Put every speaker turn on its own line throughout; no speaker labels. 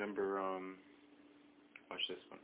remember, um, watch this one.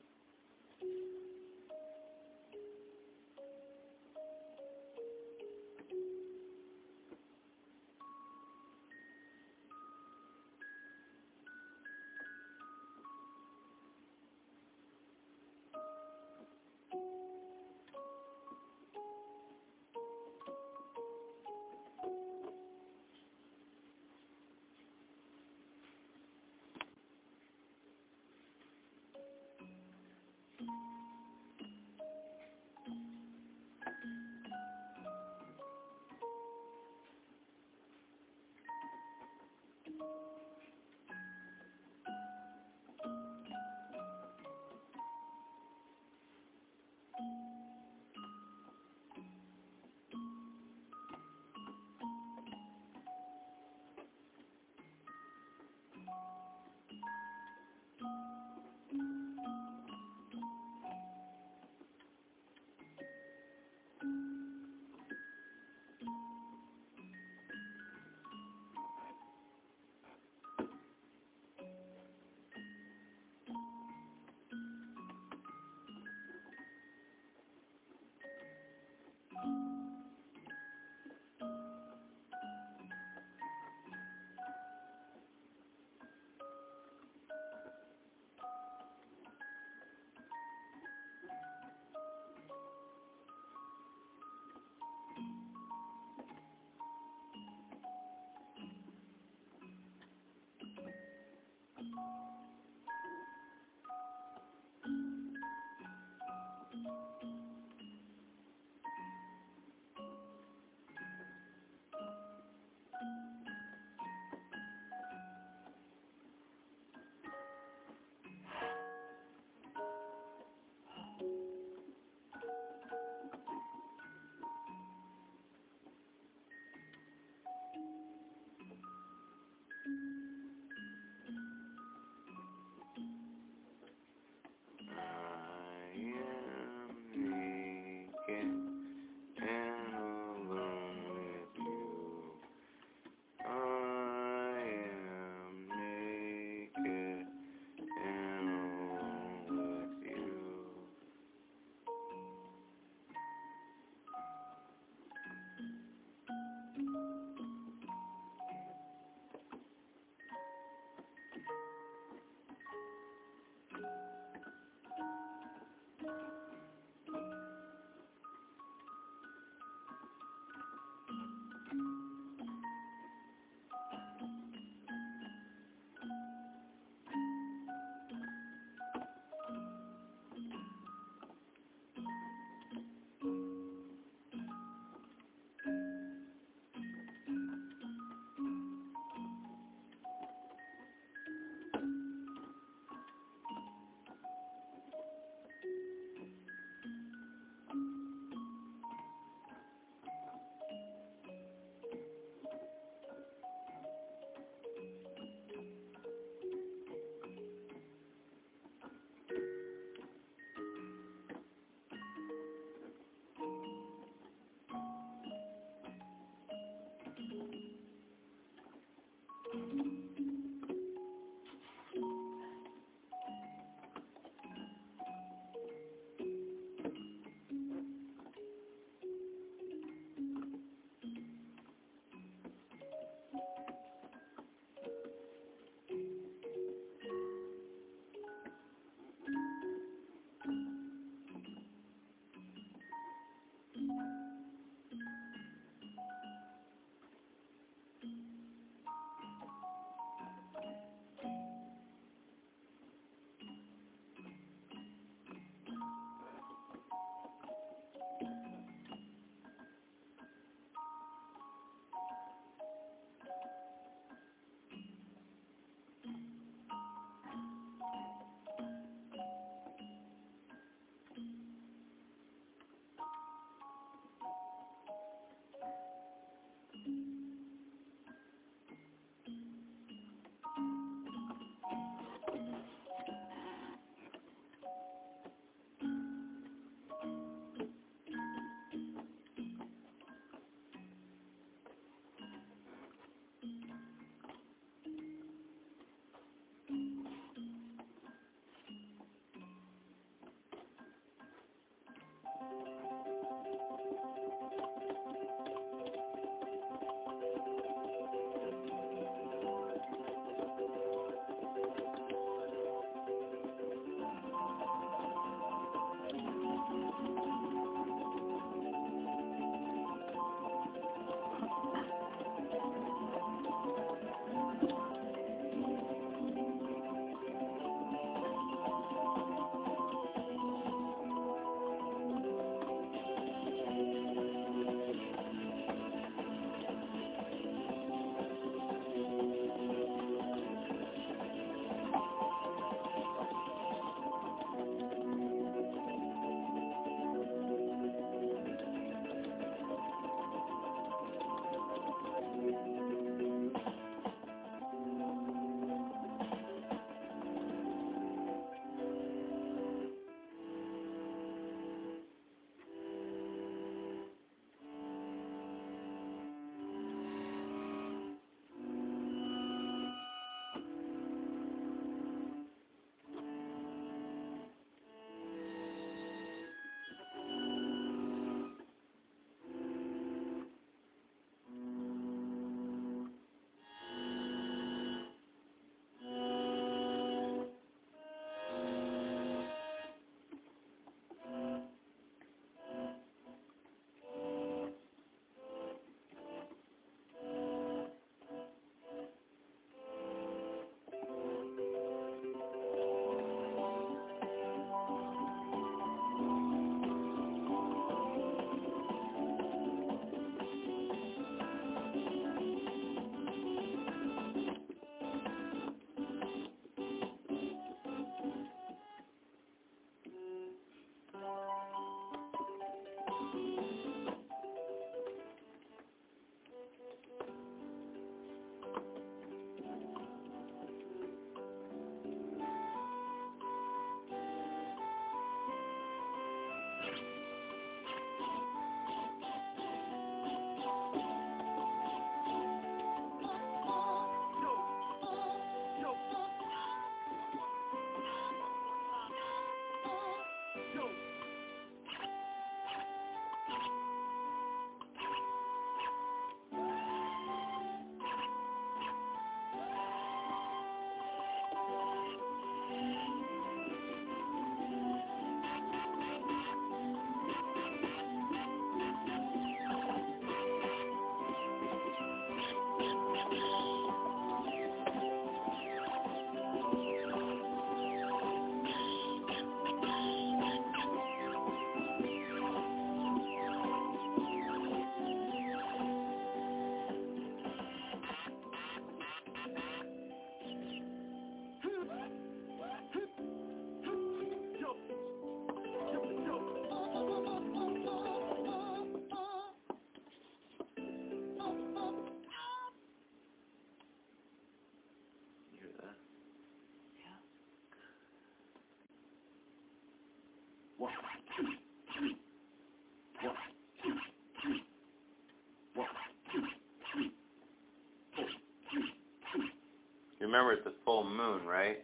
You remember it's the full moon, right?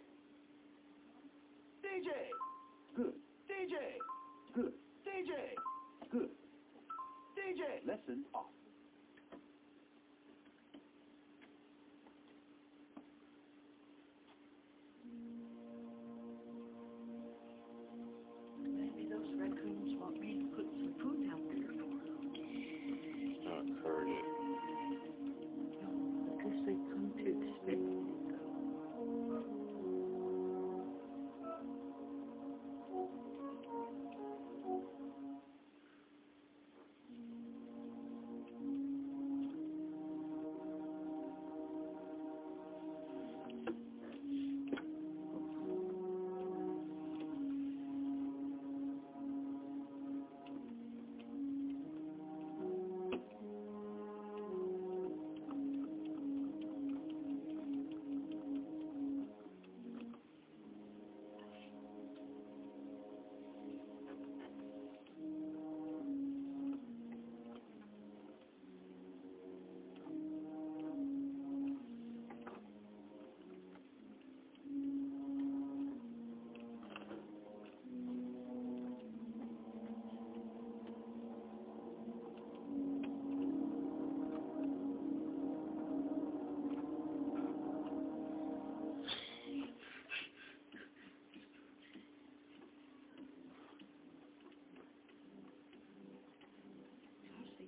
DJ. Good. DJ. Good. DJ. Good. DJ. Lesson off.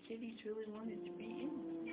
Kitties really wanted to be in.